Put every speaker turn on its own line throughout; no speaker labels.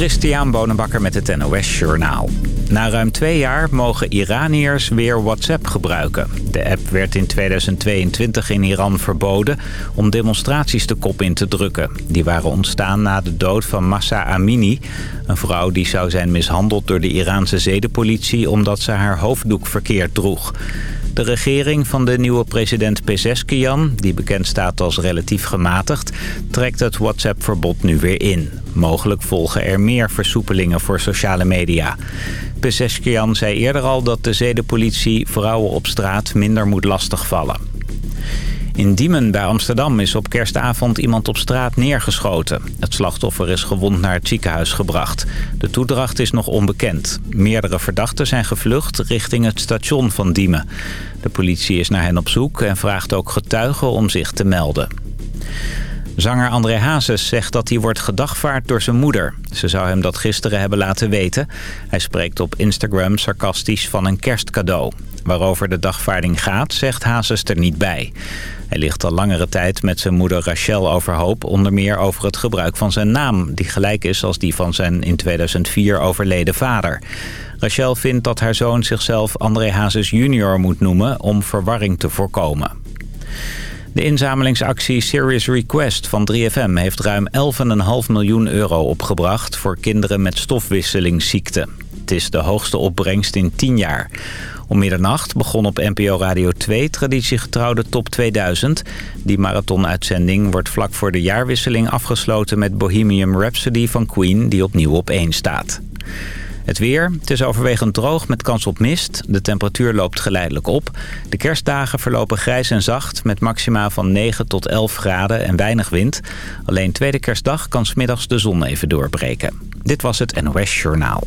Christian Bonenbakker met het NOS Journaal. Na ruim twee jaar mogen Iraniërs weer WhatsApp gebruiken. De app werd in 2022 in Iran verboden om demonstraties de kop in te drukken. Die waren ontstaan na de dood van Massa Amini, een vrouw die zou zijn mishandeld door de Iraanse zedenpolitie omdat ze haar hoofddoek verkeerd droeg. De regering van de nieuwe president Pezeskian, die bekend staat als relatief gematigd, trekt het WhatsApp-verbod nu weer in. Mogelijk volgen er meer versoepelingen voor sociale media. Pezeskian zei eerder al dat de zedenpolitie vrouwen op straat minder moet lastigvallen. In Diemen bij Amsterdam is op kerstavond iemand op straat neergeschoten. Het slachtoffer is gewond naar het ziekenhuis gebracht. De toedracht is nog onbekend. Meerdere verdachten zijn gevlucht richting het station van Diemen. De politie is naar hen op zoek en vraagt ook getuigen om zich te melden. Zanger André Hazes zegt dat hij wordt gedagvaard door zijn moeder. Ze zou hem dat gisteren hebben laten weten. Hij spreekt op Instagram sarcastisch van een kerstcadeau. Waarover de dagvaarding gaat, zegt Hazes er niet bij. Hij ligt al langere tijd met zijn moeder Rachel overhoop... onder meer over het gebruik van zijn naam... die gelijk is als die van zijn in 2004 overleden vader. Rachel vindt dat haar zoon zichzelf André Hazes junior moet noemen... om verwarring te voorkomen. De inzamelingsactie Serious Request van 3FM heeft ruim 11,5 miljoen euro opgebracht... voor kinderen met stofwisselingsziekte. Het is de hoogste opbrengst in 10 jaar. Om middernacht begon op NPO Radio 2 traditiegetrouwde Top 2000. Die marathonuitzending wordt vlak voor de jaarwisseling afgesloten met Bohemian Rhapsody van Queen... die opnieuw op 1 staat. Het weer. Het is overwegend droog met kans op mist. De temperatuur loopt geleidelijk op. De kerstdagen verlopen grijs en zacht met maxima van 9 tot 11 graden en weinig wind. Alleen tweede kerstdag kan smiddags de zon even doorbreken. Dit was het NOS Journaal.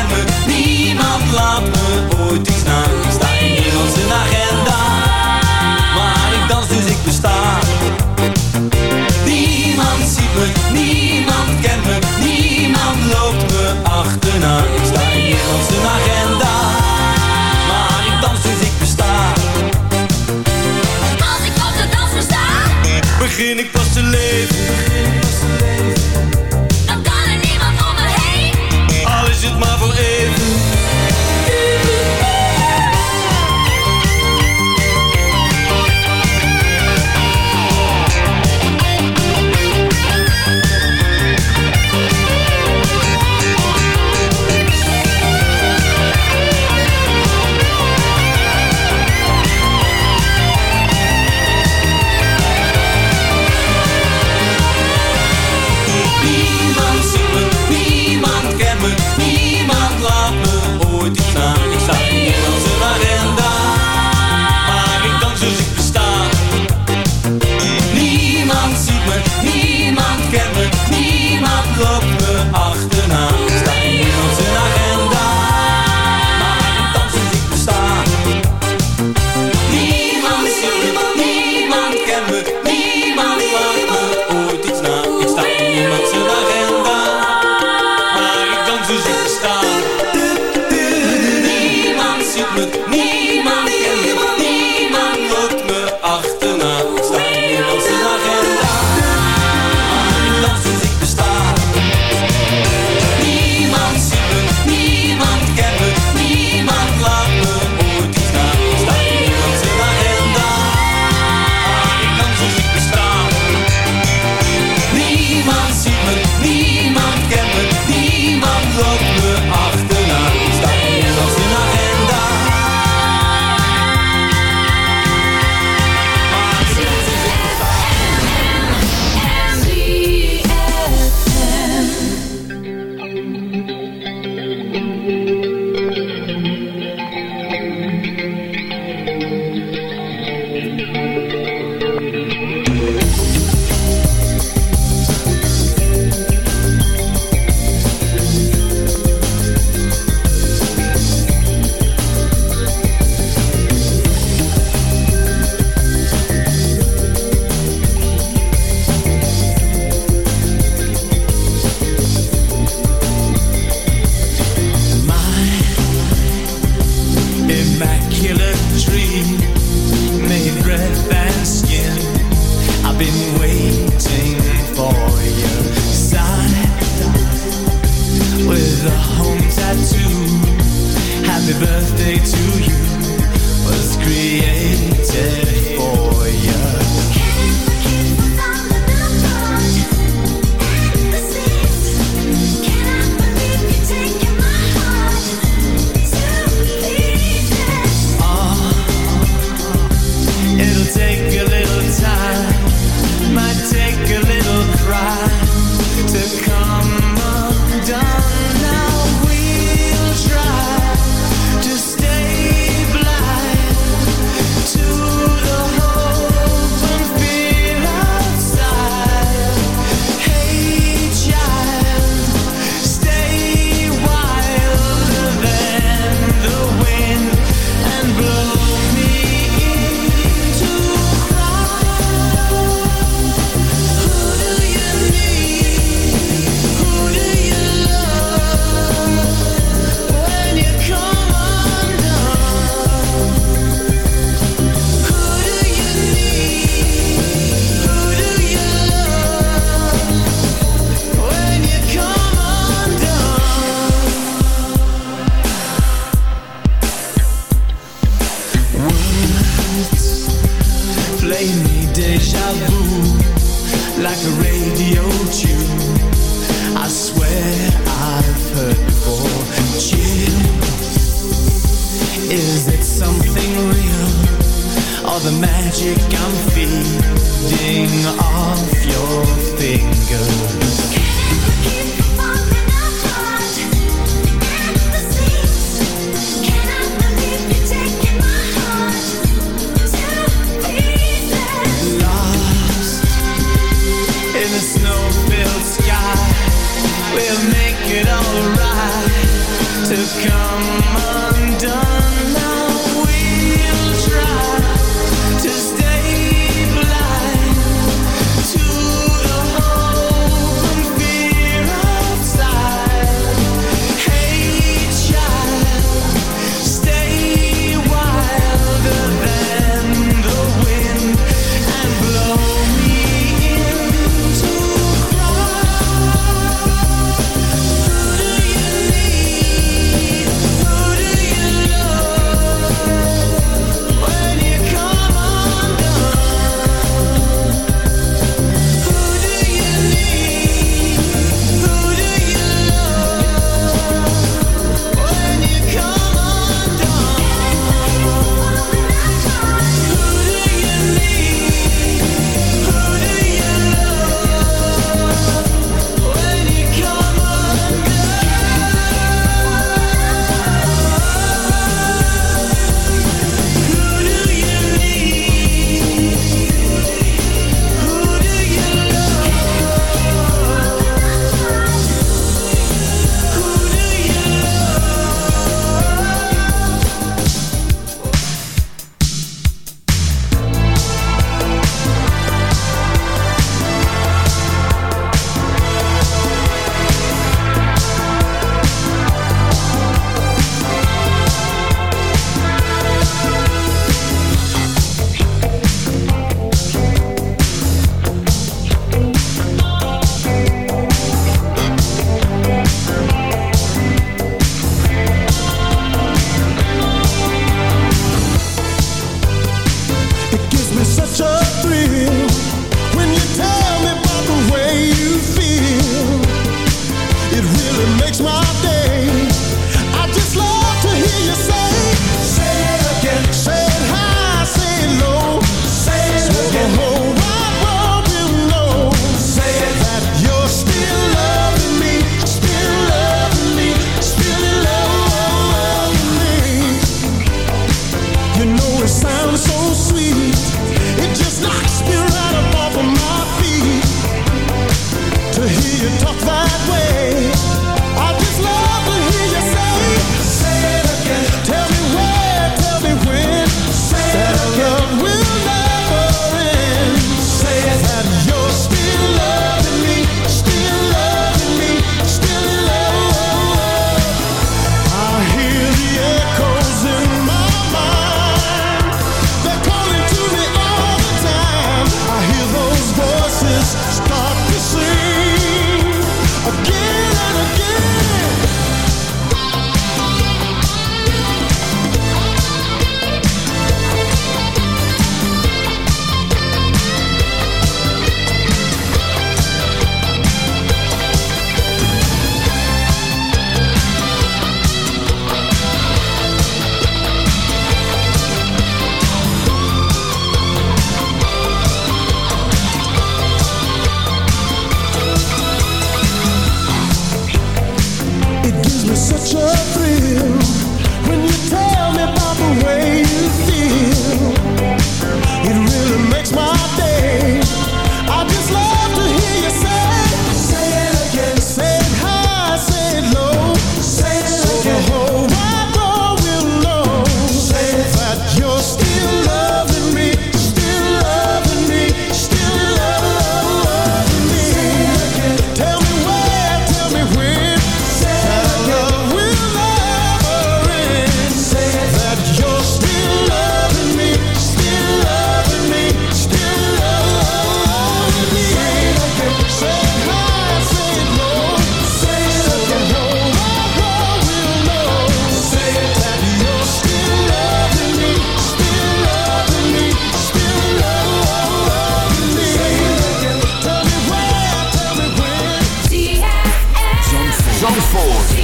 Gold.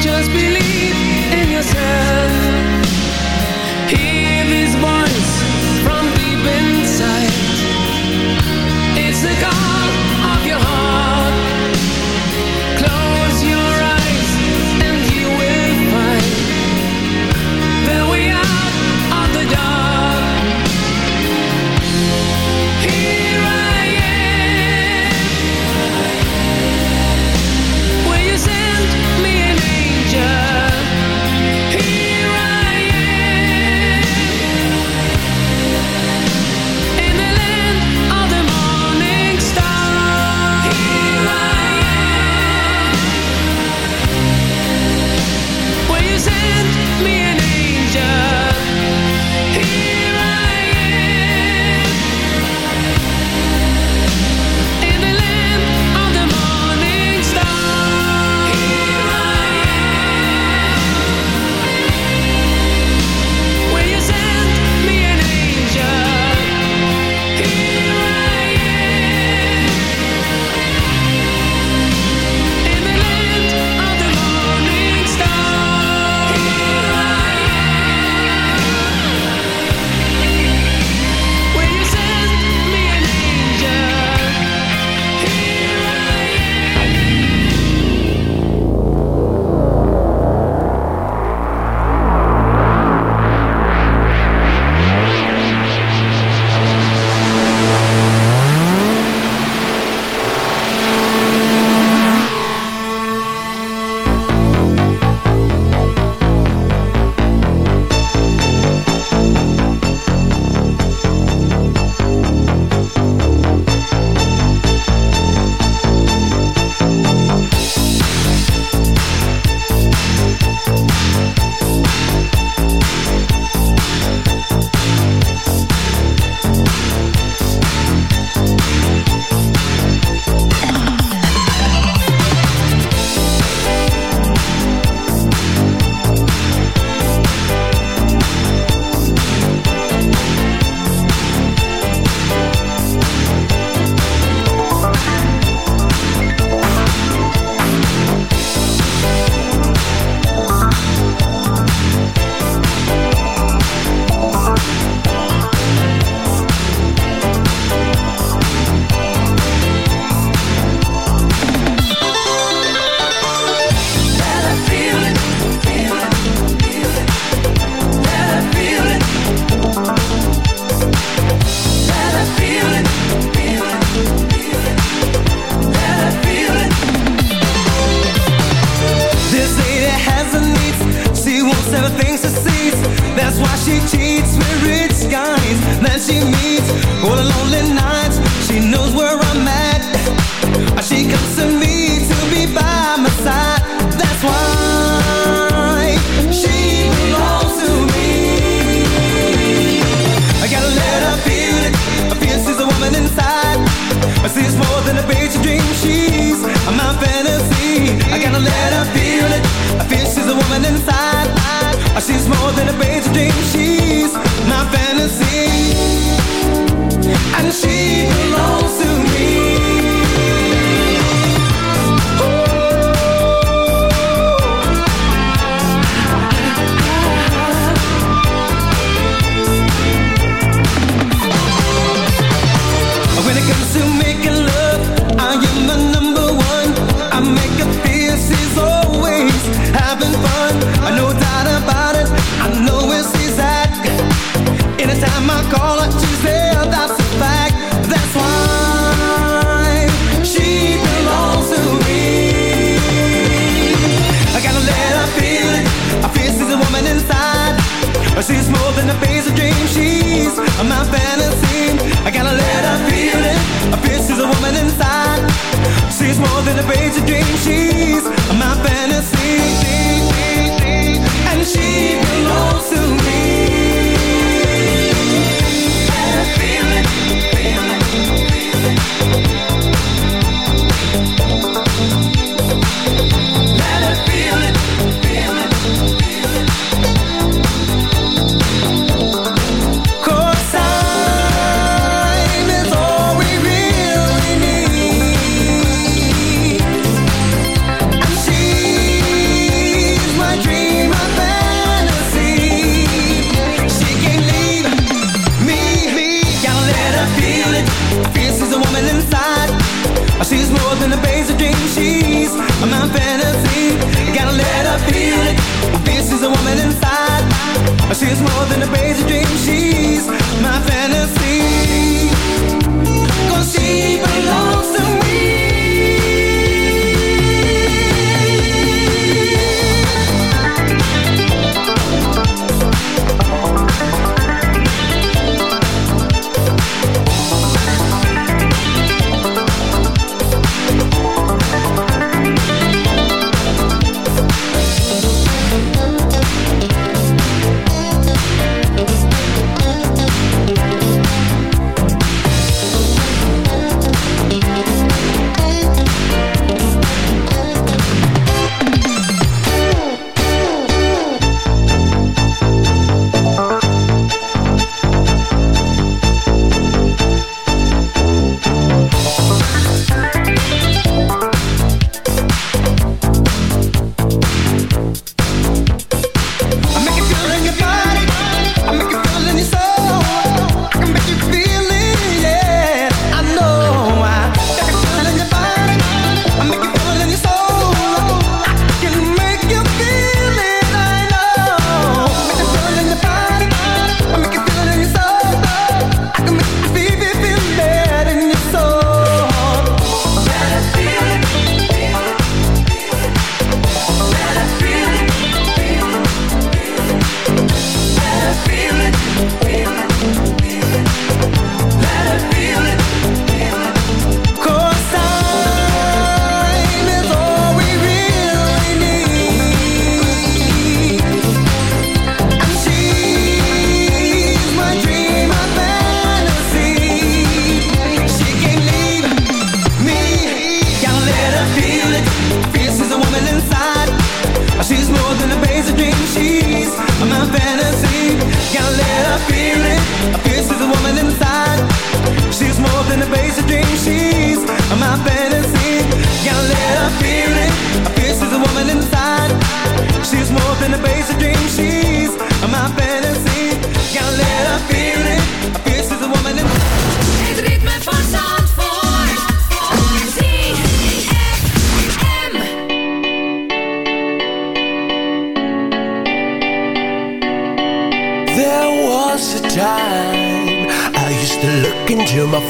Just believe in
yourself.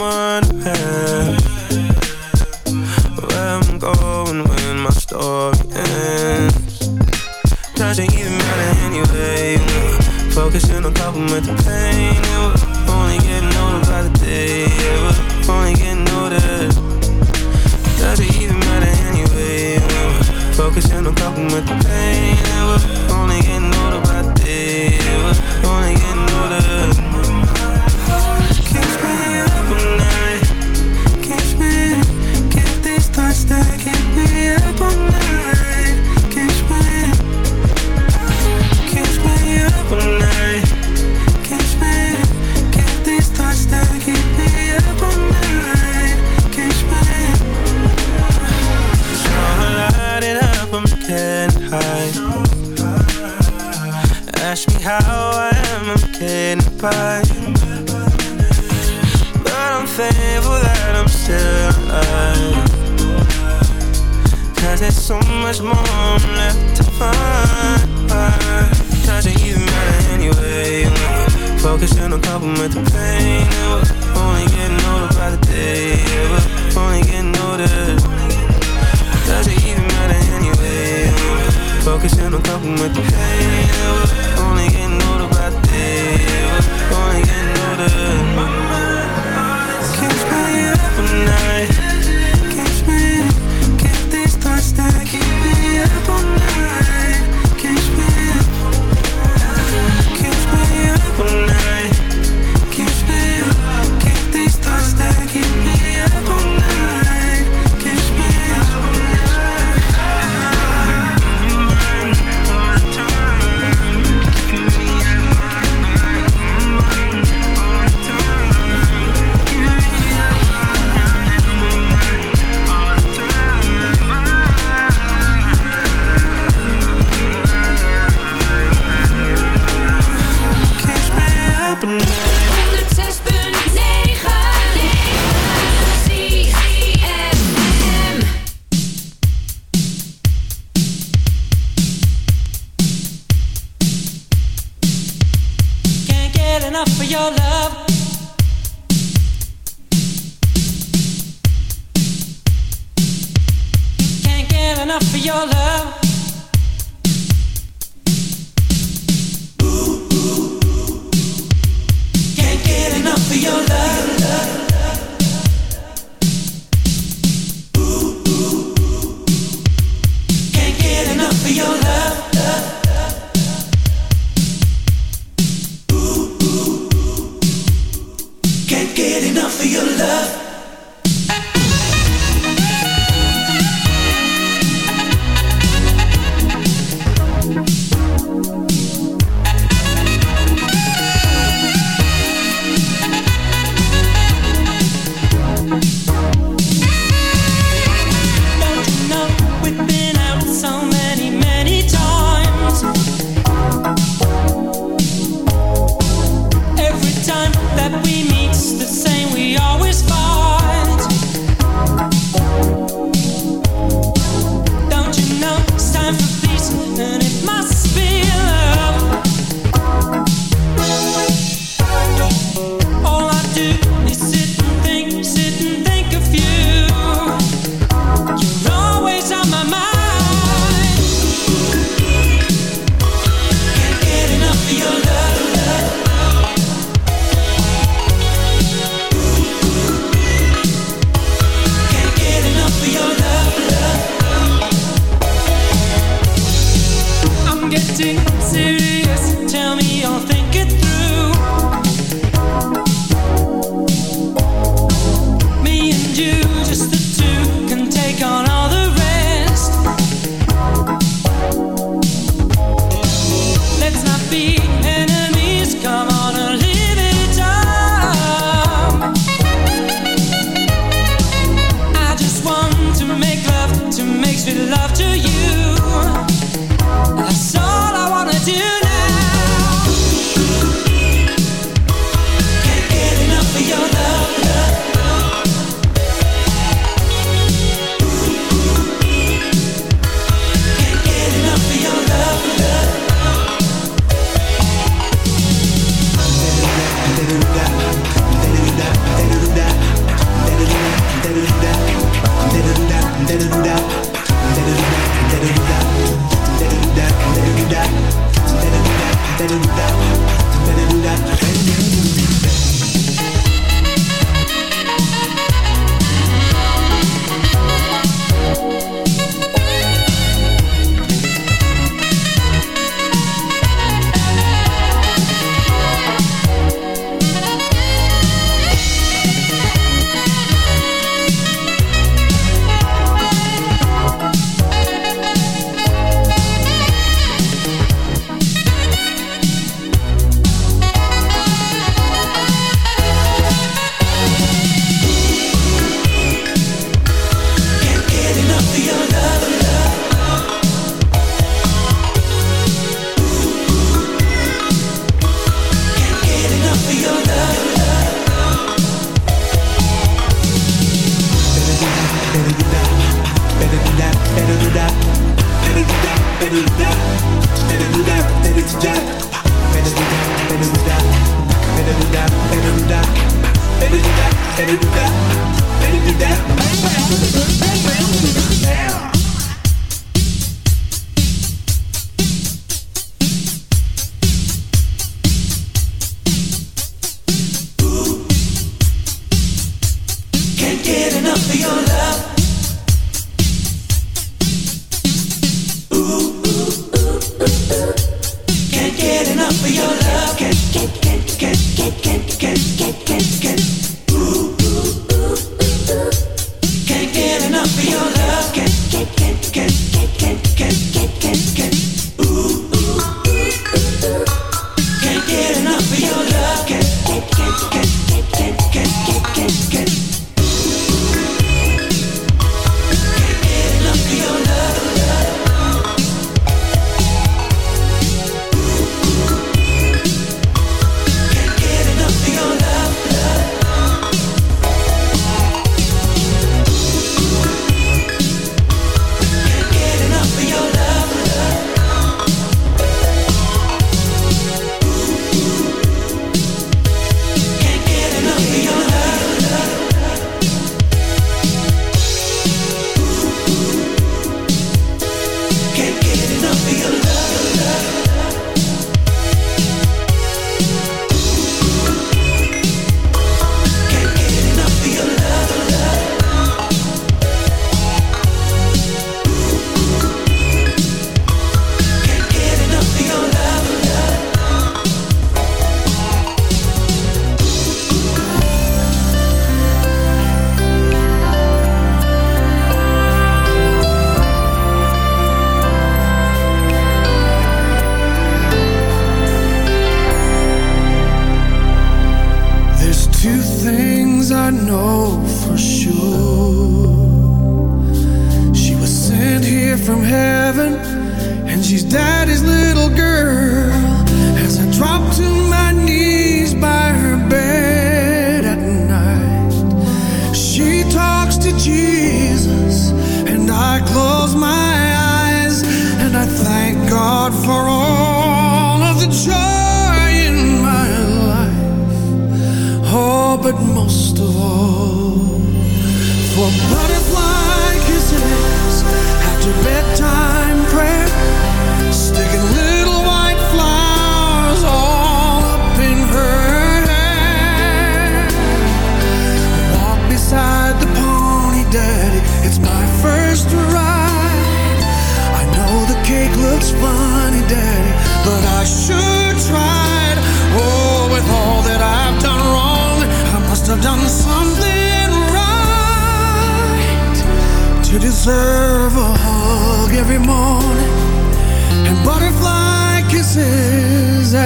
that
I'm Where I'm going when my story ends Doesn't even matter anyway Focusing on coping with the pain And we're only getting older by the day Yeah, we're only getting older doesn't even matter anyway. Focusing on coping with the pain. And we're only getting older by the day. We're Ask me how I am, I'm getting by. But I'm thankful that I'm still alive. Cause there's so much more I'm left to find. Doesn't even matter anyway. Focusing on coping with the pain. We're only getting older by the day. Yeah, only getting older. Doesn't even matter anyway. Focusing on coping with the pain. Only getting older by the day. Only getting older. Keeps me up all night.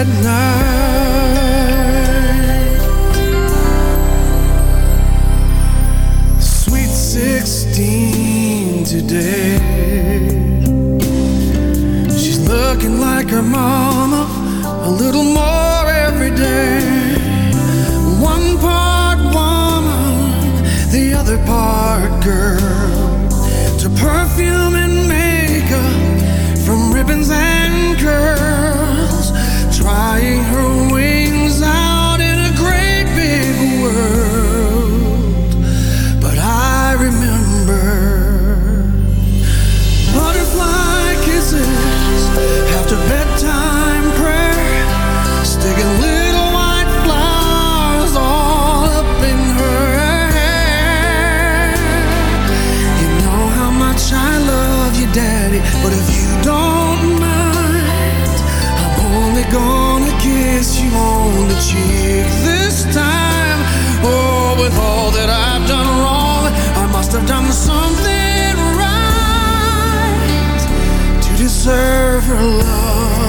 at night. Sweet 16 today. She's looking like her mama a little more every day. One part woman, the other part girl. To perfume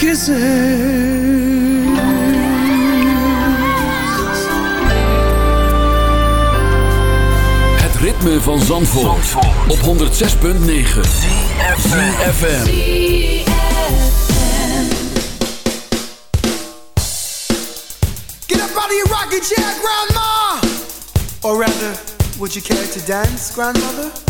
kisses.
Het ritme van Zandvoort, op 106.9 CFFM
Get up out of your rocking chair, Grandma! Or rather, would you care to dance, Grandmother?